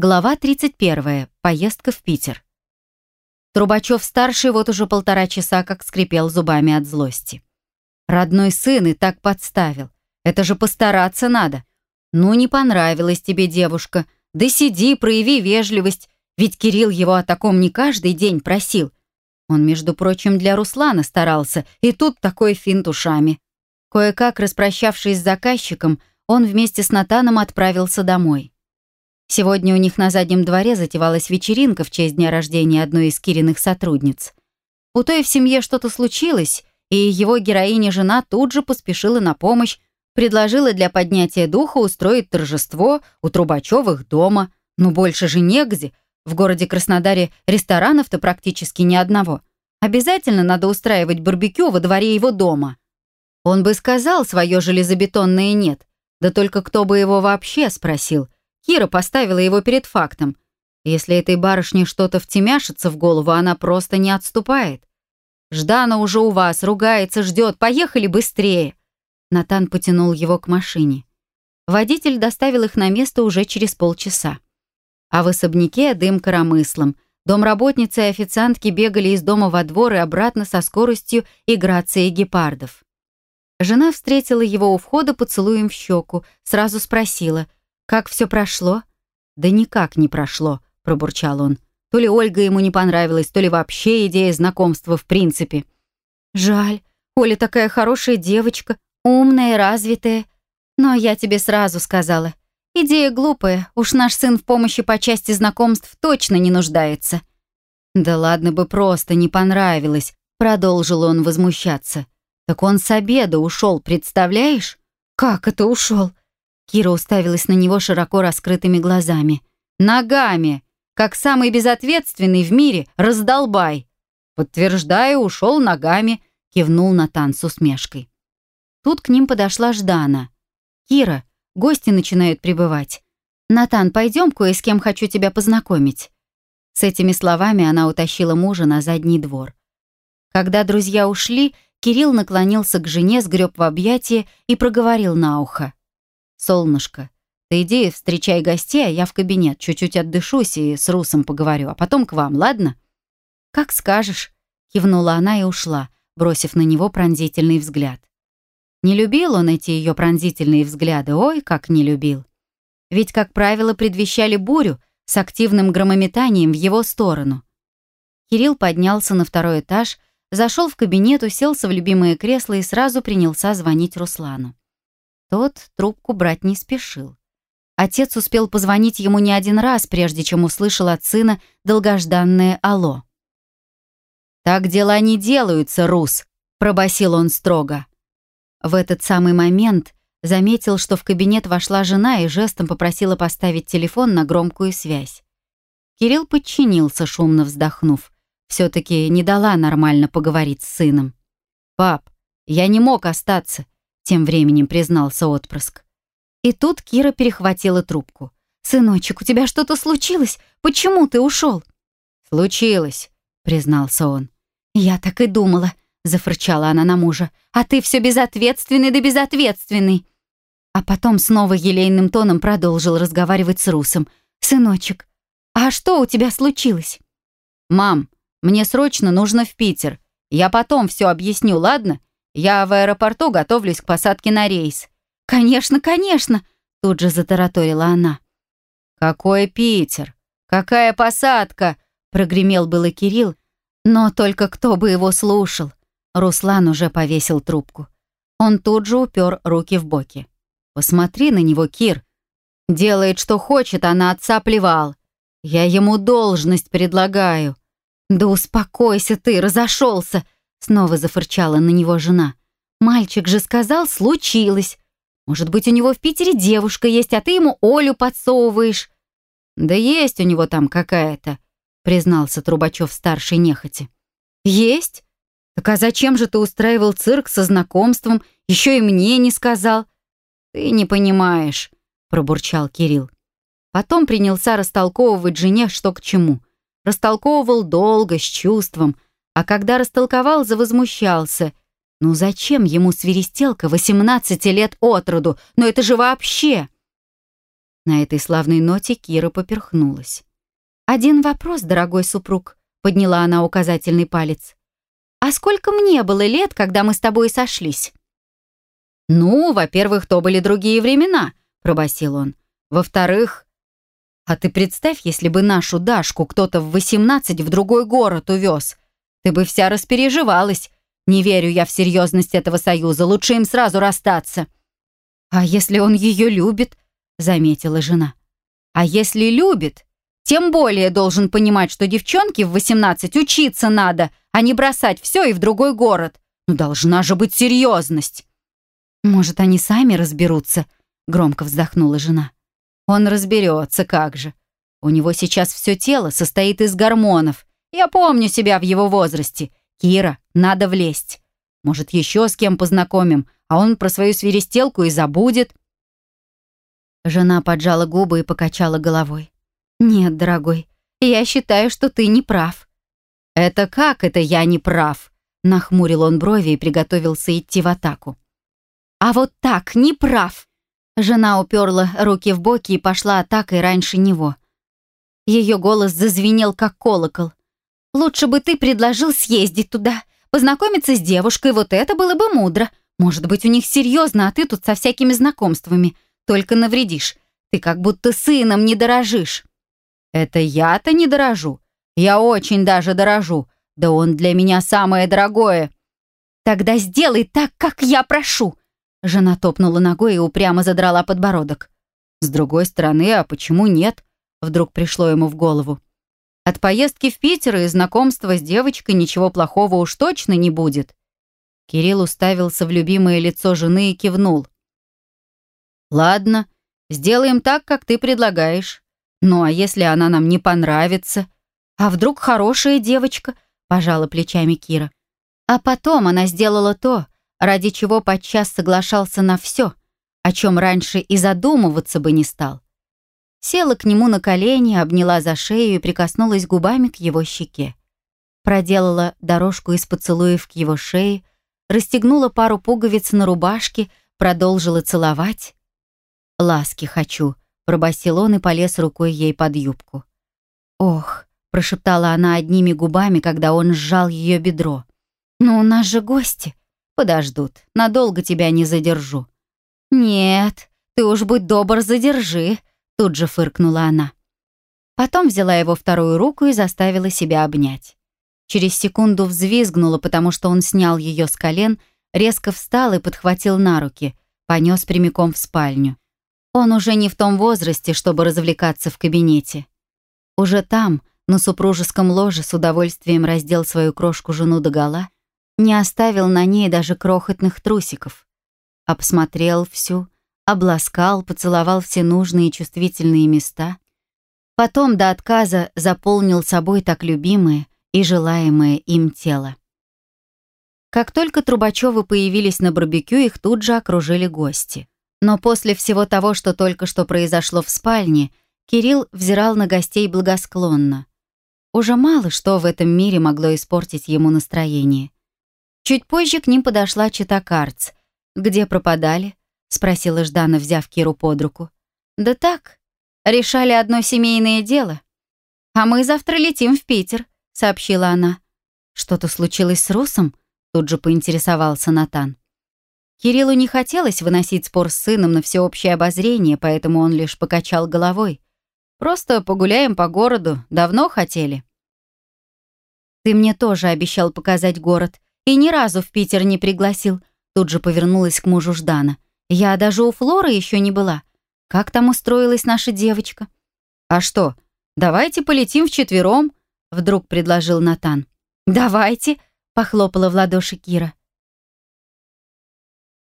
Глава 31. Поездка в Питер. Трубачев-старший вот уже полтора часа как скрипел зубами от злости. Родной сын и так подставил. Это же постараться надо. Ну, не понравилась тебе девушка. Да сиди, прояви вежливость. Ведь Кирилл его о таком не каждый день просил. Он, между прочим, для Руслана старался, и тут такой финт ушами. Кое-как, распрощавшись с заказчиком, он вместе с Натаном отправился домой. Сегодня у них на заднем дворе затевалась вечеринка в честь дня рождения одной из Кириных сотрудниц. У той в семье что-то случилось, и его героиня-жена тут же поспешила на помощь, предложила для поднятия духа устроить торжество у Трубачевых дома. Ну, больше же негде. В городе Краснодаре ресторанов-то практически ни одного. Обязательно надо устраивать барбекю во дворе его дома. Он бы сказал свое железобетонное «нет», да только кто бы его вообще спросил – Кира поставила его перед фактом. Если этой барышне что-то втемяшится в голову, она просто не отступает. «Ждана уже у вас, ругается, ждет. Поехали быстрее!» Натан потянул его к машине. Водитель доставил их на место уже через полчаса. А в особняке дым коромыслом. Домработницы и официантки бегали из дома во двор и обратно со скоростью и грацией гепардов. Жена встретила его у входа поцелуем в щеку, сразу спросила — «Как все прошло?» «Да никак не прошло», — пробурчал он. То ли Ольга ему не понравилась, то ли вообще идея знакомства в принципе. «Жаль. Оля такая хорошая девочка, умная, развитая. Но я тебе сразу сказала. Идея глупая, уж наш сын в помощи по части знакомств точно не нуждается». «Да ладно бы просто, не понравилось», — продолжил он возмущаться. «Так он с обеда ушел, представляешь?» «Как это ушел? Кира уставилась на него широко раскрытыми глазами. «Ногами! Как самый безответственный в мире, раздолбай!» «Подтверждаю, ушел ногами», — кивнул Натан с усмешкой. Тут к ним подошла Ждана. «Кира, гости начинают прибывать. Натан, пойдем, кое с кем хочу тебя познакомить». С этими словами она утащила мужа на задний двор. Когда друзья ушли, Кирилл наклонился к жене, сгреб в объятия и проговорил на ухо. «Солнышко, ты иди встречай гостей, а я в кабинет, чуть-чуть отдышусь и с Русом поговорю, а потом к вам, ладно?» «Как скажешь», — кивнула она и ушла, бросив на него пронзительный взгляд. Не любил он эти ее пронзительные взгляды, ой, как не любил. Ведь, как правило, предвещали бурю с активным громометанием в его сторону. Кирилл поднялся на второй этаж, зашел в кабинет, уселся в любимое кресло и сразу принялся звонить Руслану. Тот трубку брать не спешил. Отец успел позвонить ему не один раз, прежде чем услышал от сына долгожданное «Алло». «Так дела не делаются, Рус», — пробасил он строго. В этот самый момент заметил, что в кабинет вошла жена и жестом попросила поставить телефон на громкую связь. Кирилл подчинился, шумно вздохнув. Все-таки не дала нормально поговорить с сыном. «Пап, я не мог остаться тем временем признался отпрыск. И тут Кира перехватила трубку. «Сыночек, у тебя что-то случилось? Почему ты ушел?» «Случилось», — признался он. «Я так и думала», — зафырчала она на мужа. «А ты все безответственный да безответственный». А потом снова елейным тоном продолжил разговаривать с Русом. «Сыночек, а что у тебя случилось?» «Мам, мне срочно нужно в Питер. Я потом все объясню, ладно? Я в аэропорту готовлюсь к посадке на рейс». «Конечно, конечно!» — тут же затараторила она. «Какой Питер? Какая посадка?» — прогремел было Кирилл, но только кто бы его слушал. Руслан уже повесил трубку. Он тут же упер руки в боки. «Посмотри на него, Кир. Делает, что хочет, а на отца плевал. Я ему должность предлагаю». «Да успокойся ты, разошелся!» Снова зафырчала на него жена. «Мальчик же сказал, случилось. Может быть, у него в Питере девушка есть, а ты ему Олю подсовываешь». «Да есть у него там какая-то», — признался Трубачев-старший нехотя. «Есть? Так а зачем же ты устраивал цирк со знакомством, еще и мне не сказал?» «Ты не понимаешь», — пробурчал Кирилл. Потом принялся растолковывать жене, что к чему. Растолковывал долго, с чувством — а когда растолковал, завозмущался. Ну зачем ему свиристелка 18 лет от роду? Но это же вообще... На этой славной ноте Кира поперхнулась. «Один вопрос, дорогой супруг», — подняла она указательный палец. «А сколько мне было лет, когда мы с тобой сошлись?» «Ну, во-первых, то были другие времена», — пробасил он. «Во-вторых, а ты представь, если бы нашу Дашку кто-то в восемнадцать в другой город увез. Ты бы вся распереживалась. Не верю я в серьезность этого союза, лучше им сразу расстаться». «А если он ее любит?» — заметила жена. «А если любит, тем более должен понимать, что девчонке в восемнадцать учиться надо, а не бросать все и в другой город. Ну, должна же быть серьезность». «Может, они сами разберутся?» — громко вздохнула жена. «Он разберется, как же. У него сейчас все тело состоит из гормонов. Я помню себя в его возрасте. Кира, надо влезть. Может, еще с кем познакомим, а он про свою свиристелку и забудет». Жена поджала губы и покачала головой. «Нет, дорогой, я считаю, что ты не прав». «Это как это я не прав?» Нахмурил он брови и приготовился идти в атаку. А вот так, не прав. Жена уперла руки в боки и пошла атакой раньше него. Ее голос зазвенел, как колокол. «Лучше бы ты предложил съездить туда, познакомиться с девушкой, вот это было бы мудро. Может быть, у них серьезно, а ты тут со всякими знакомствами. Только навредишь. Ты как будто сыном не дорожишь». «Это я-то не дорожу. Я очень даже дорожу. Да он для меня самое дорогое». «Тогда сделай так, как я прошу», Жена топнула ногой и упрямо задрала подбородок. С другой стороны, а почему нет? Вдруг пришло ему в голову. От поездки в Питер и знакомства с девочкой ничего плохого уж точно не будет. Кирилл уставился в любимое лицо жены и кивнул. «Ладно, сделаем так, как ты предлагаешь. Ну а если она нам не понравится? А вдруг хорошая девочка?» – пожала плечами Кира. А потом она сделала то, ради чего подчас соглашался на все, о чем раньше и задумываться бы не стал. Села к нему на колени, обняла за шею и прикоснулась губами к его щеке. Проделала дорожку из поцелуев к его шее, расстегнула пару пуговиц на рубашке, продолжила целовать. «Ласки хочу», — пробасил он и полез рукой ей под юбку. «Ох», — прошептала она одними губами, когда он сжал ее бедро. «Но у нас же гости», Подождут. Надолго тебя не задержу». «Нет, ты уж будь добр, задержи», — тут же фыркнула она. Потом взяла его вторую руку и заставила себя обнять. Через секунду взвизгнула, потому что он снял ее с колен, резко встал и подхватил на руки, понес прямиком в спальню. Он уже не в том возрасте, чтобы развлекаться в кабинете. Уже там, на супружеском ложе, с удовольствием раздел свою крошку жену догола не оставил на ней даже крохотных трусиков. Обсмотрел всю, обласкал, поцеловал все нужные и чувствительные места. Потом до отказа заполнил собой так любимое и желаемое им тело. Как только Трубачевы появились на барбекю, их тут же окружили гости. Но после всего того, что только что произошло в спальне, Кирилл взирал на гостей благосклонно. Уже мало что в этом мире могло испортить ему настроение. Чуть позже к ним подошла чита Карц. «Где пропадали?» — спросила Ждана, взяв Киру под руку. «Да так, решали одно семейное дело. А мы завтра летим в Питер», — сообщила она. «Что-то случилось с Русом?» — тут же поинтересовался Натан. Кириллу не хотелось выносить спор с сыном на всеобщее обозрение, поэтому он лишь покачал головой. «Просто погуляем по городу. Давно хотели». «Ты мне тоже обещал показать город», и ни разу в Питер не пригласил. Тут же повернулась к мужу Ждана. Я даже у Флоры еще не была. Как там устроилась наша девочка? А что, давайте полетим вчетвером? Вдруг предложил Натан. Давайте, похлопала в ладоши Кира.